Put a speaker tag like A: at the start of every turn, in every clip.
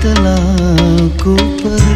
A: telah ku pergi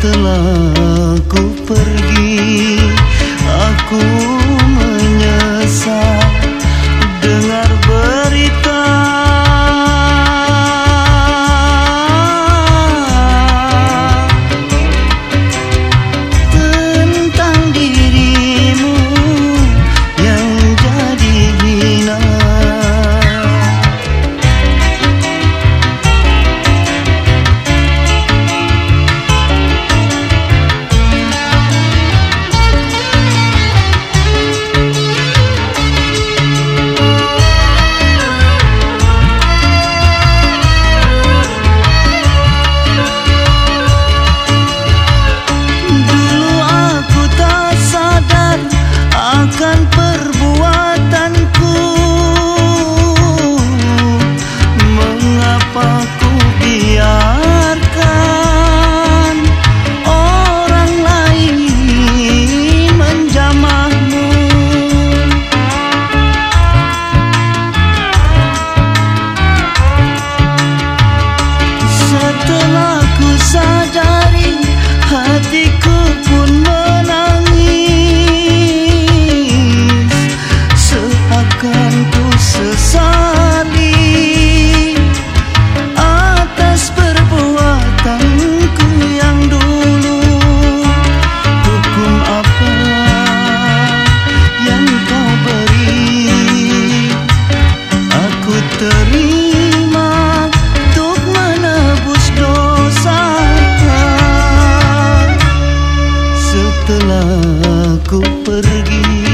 A: telah ku pergi Aku menyesal. telah ku pergi.